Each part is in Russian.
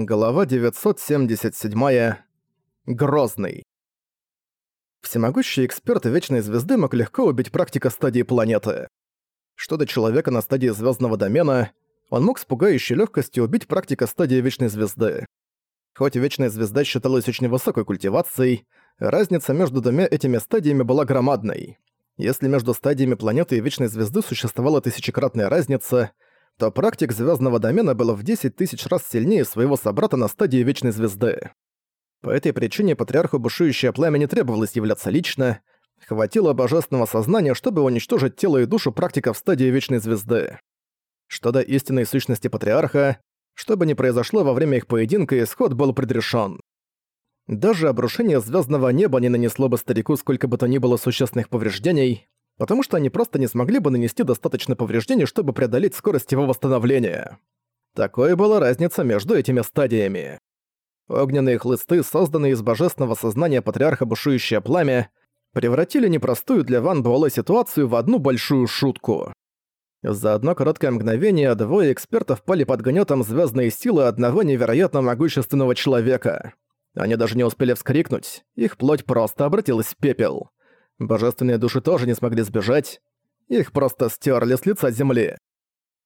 Глава 977. Грозный. Всемогущий эксперт Вечной Звезды мог легко убить практика стадии планеты. Что до человека на стадии звездного домена, он мог с пугающей легкостью убить практика стадии Вечной Звезды. Хоть Вечная Звезда считалась очень высокой культивацией, разница между двумя этими стадиями была громадной. Если между стадиями планеты и Вечной Звезды существовала тысячекратная разница – то практик звездного домена был в 10 тысяч раз сильнее своего собрата на стадии Вечной Звезды. По этой причине патриарху бушующее пламя не требовалось являться лично, хватило божественного сознания, чтобы уничтожить тело и душу практика в стадии Вечной Звезды. Что до истинной сущности патриарха, что бы ни произошло во время их поединка, исход был предрешен. Даже обрушение звездного неба не нанесло бы старику сколько бы то ни было существенных повреждений, потому что они просто не смогли бы нанести достаточно повреждений, чтобы преодолеть скорость его восстановления. Такой была разница между этими стадиями. Огненные хлысты, созданные из божественного сознания патриарха бушующее пламя, превратили непростую для Ван Буэлэ ситуацию в одну большую шутку. За одно короткое мгновение двое экспертов пали под гнетом звездной силы одного невероятно могущественного человека. Они даже не успели вскрикнуть, их плоть просто обратилась в пепел. Божественные души тоже не смогли сбежать, их просто стерли с лица земли.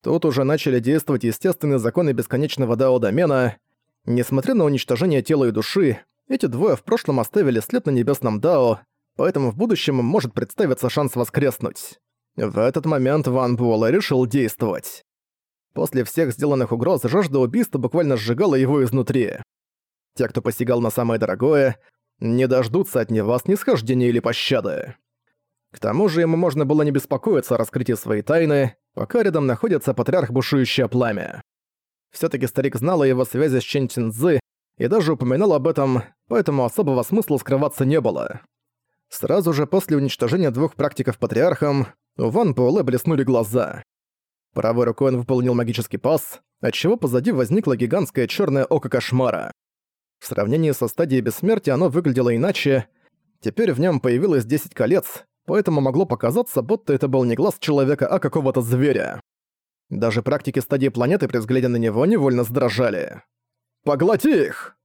Тут уже начали действовать естественные законы бесконечного дао-домена. Несмотря на уничтожение тела и души, эти двое в прошлом оставили след на небесном дао, поэтому в будущем может представиться шанс воскреснуть. В этот момент Ван Буэлэ решил действовать. После всех сделанных угроз жажда убийства буквально сжигала его изнутри. Те, кто посягал на самое дорогое, не дождутся от него снисхождения или пощады. К тому же ему можно было не беспокоиться о раскрытии своей тайны, пока рядом находится патриарх Бушующее Пламя. Всё-таки старик знал о его связи с Чен Цзы и даже упоминал об этом, поэтому особого смысла скрываться не было. Сразу же после уничтожения двух практиков патриархом, у Ван Буэлэ блеснули глаза. Правой рукой он выполнил магический пас, отчего позади возникло гигантское чёрное око кошмара. В сравнении со стадией бессмертия оно выглядело иначе. Теперь в нем появилось 10 колец, поэтому могло показаться, будто это был не глаз человека, а какого-то зверя. Даже практики стадии планеты при взгляде на него невольно сдрожали. «Поглоти их!»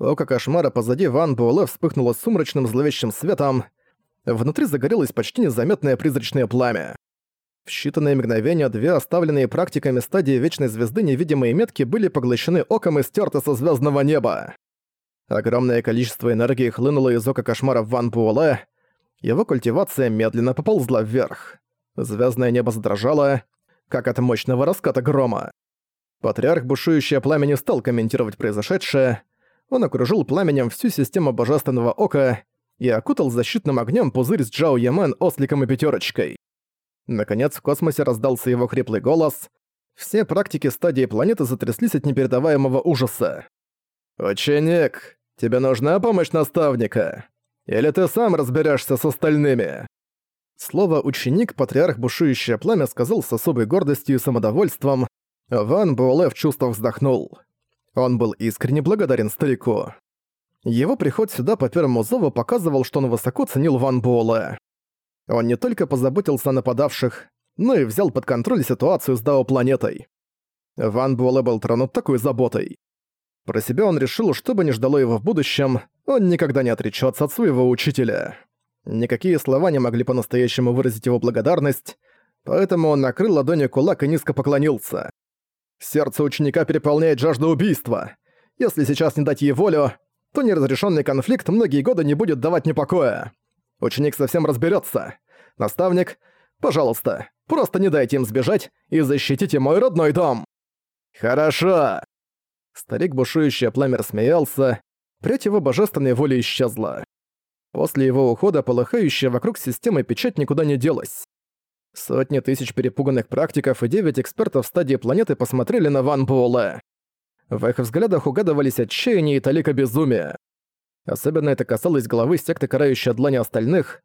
Око кошмара позади Ван Буэлэ вспыхнуло сумрачным зловещим светом. Внутри загорелось почти незаметное призрачное пламя. В считанные мгновения две оставленные практиками стадии Вечной Звезды невидимые метки были поглощены оком и стерты со звездного неба. Огромное количество энергии хлынуло из ока кошмара Ван Буэлэ. Его культивация медленно поползла вверх. Звездное небо задрожало, как от мощного раската грома. Патриарх Бушующее Пламя не стал комментировать произошедшее. Он окружил пламенем всю систему Божественного Ока и окутал защитным огнем пузырь с Джао Ямен осликом и пятерочкой. Наконец в космосе раздался его хриплый голос. Все практики стадии планеты затряслись от непередаваемого ужаса. «Ученик, Тебе нужна помощь наставника? Или ты сам разберешься с остальными?» Слово «ученик» патриарх Бушующее Пламя сказал с особой гордостью и самодовольством. Ван Буэлэ в чувствах вздохнул. Он был искренне благодарен старику. Его приход сюда по первому зову показывал, что он высоко ценил Ван Буэлэ. Он не только позаботился о нападавших, но и взял под контроль ситуацию с Дао-планетой. Ван Буэлэ был тронут такой заботой. Про себя он решил, что бы ни ждало его в будущем, он никогда не отречется от своего учителя. Никакие слова не могли по-настоящему выразить его благодарность, поэтому он накрыл ладонью кулак и низко поклонился. Сердце ученика переполняет жажда убийства. Если сейчас не дать ей волю, то неразрешенный конфликт многие годы не будет давать мне покоя. Ученик совсем разберется. Наставник, пожалуйста, просто не дайте им сбежать и защитите мой родной дом. Хорошо. Старик бушующее пламя рассмеялся, прядь его божественной воли исчезла. После его ухода полыхающая вокруг системы печать никуда не делась. Сотни тысяч перепуганных практиков и девять экспертов стадии планеты посмотрели на Ван Буэлэ. В их взглядах угадывались отчаяние и талика безумия. Особенно это касалось главы секты Карающей Длани остальных.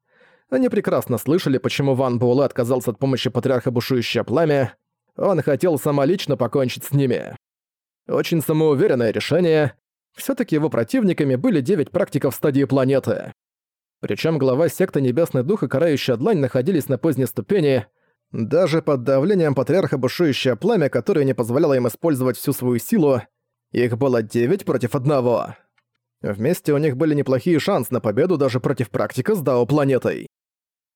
Они прекрасно слышали, почему Ван Буэлэ отказался от помощи патриарха Бушующее Пламя. Он хотел самолично покончить с ними. Очень самоуверенное решение. все таки его противниками были девять практиков стадии планеты. Причем глава секты Небесный Дух и Карающая Длань находились на поздней ступени. Даже под давлением патриарха бушующее пламя, которое не позволяло им использовать всю свою силу, Их было 9 против одного. Вместе у них были неплохие шансы на победу даже против практика с Дао-планетой.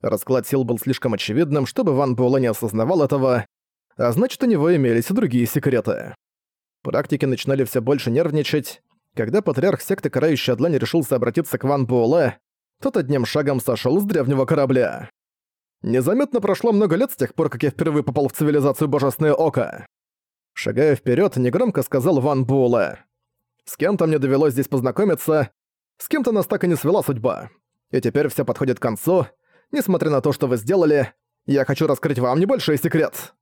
Расклад сил был слишком очевидным, чтобы Ван Буэлэ не осознавал этого, а значит, у него имелись и другие секреты. Практики начинали все больше нервничать. Когда патриарх секты Карающая Длань решился обратиться к Ван Буэлэ, тот одним шагом сошел с древнего корабля. Незаметно прошло много лет с тех пор, как я впервые попал в цивилизацию Божественное Око. Шагая вперед, негромко сказал Ван Буэлэ. С кем-то мне довелось здесь познакомиться, с кем-то нас так и не свела судьба. И теперь все подходит к концу. Несмотря на то, что вы сделали, я хочу раскрыть вам небольшой секрет.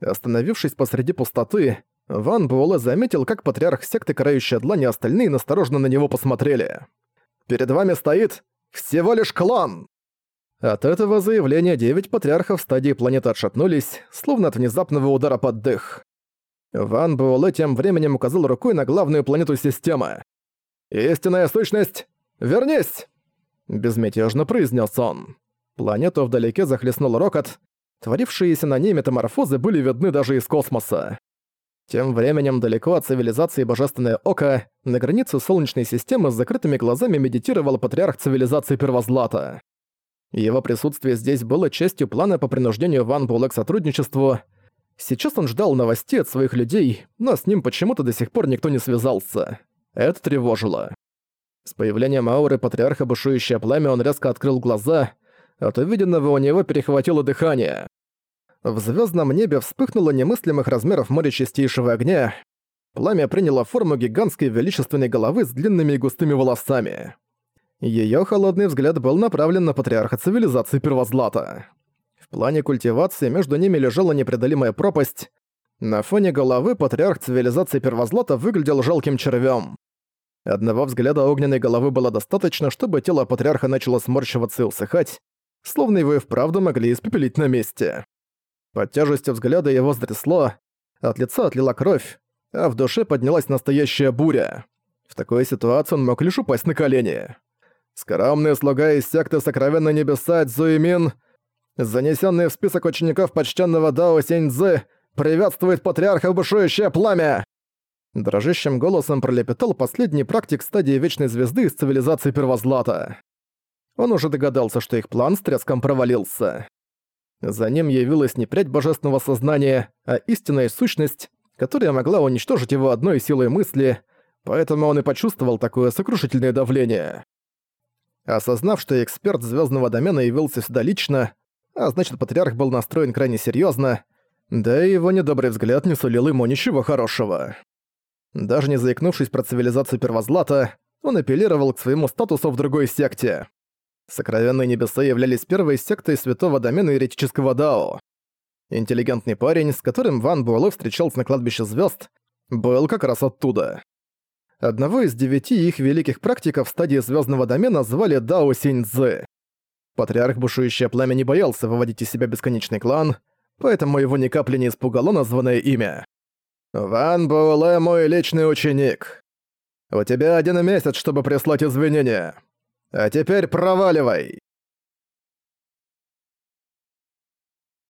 Остановившись посреди пустоты, Ван Буэлэ заметил, как патриарх секты Карающая Длань и остальные настороженно на него посмотрели. «Перед вами стоит всего лишь клан!» От этого заявления девять патриархов стадии планеты отшатнулись, словно от внезапного удара под дых. Ван Буэлэ тем временем указал рукой на главную планету системы. «Истинная сущность, вернись!» Безмятежно произнес он. Планету вдалеке захлестнул рокот, Творившиеся на ней метаморфозы были видны даже из космоса. Тем временем далеко от цивилизации Божественное Око, на границе Солнечной системы с закрытыми глазами медитировал патриарх цивилизации Первозлата. Его присутствие здесь было частью плана по принуждению Ван Буэлэ к сотрудничеству. Сейчас он ждал новостей от своих людей, но с ним почему-то до сих пор никто не связался. Это тревожило. С появлением ауры патриарха бушующее пламя он резко открыл глаза, от увиденного у него перехватило дыхание. В звездном небе вспыхнуло немыслимых размеров море чистейшего огня. Пламя приняло форму гигантской величественной головы с длинными и густыми волосами. Её холодный взгляд был направлен на патриарха цивилизации Первозлата. В плане культивации между ними лежала непреодолимая пропасть. На фоне головы патриарх цивилизации Первозлата выглядел жалким червём. Одного взгляда огненной головы было достаточно, чтобы тело патриарха начало сморщиваться и усыхать, словно его и вправду могли испепелить на месте. Под тяжестью взгляда его затрясло, от лица отлила кровь, а в душе поднялась настоящая буря. В такой ситуации он мог лишь упасть на колени. Скромный слуга из секты Сокровенно Небеса Цзуимин, занесенный в список учеников почтенного Дао Синьцзы, приветствует патриарха бушующее пламя! Дрожащим голосом пролепетал последний практик стадии Вечной Звезды из цивилизации Первозлата. Он уже догадался, что их план с треском провалился. За ним явилась не прядь божественного сознания, а истинная сущность, которая могла уничтожить его одной силой мысли, поэтому он и почувствовал такое сокрушительное давление. Осознав, что эксперт звездного домена явился сюда лично, а значит, патриарх был настроен крайне серьезно, да и его недобрый взгляд не сулил ему ничего хорошего. Даже не заикнувшись про цивилизацию Первозлата, он апеллировал к своему статусу в другой секте. Сокровенные небеса являлись первой сектой святого домена еретического Дао. Интеллигентный парень, с которым Ван Буэлэ встречался на кладбище звезд, был как раз оттуда. Одного из девяти их великих практиков в стадии звездного домена звали Дао Синьцзы. Патриарх Бушующее Пламя не боялся выводить из себя бесконечный клан, поэтому его ни капли не испугало названное имя. «Ван Буэлэ мой личный ученик. У тебя один месяц, чтобы прислать извинения. А теперь проваливай!»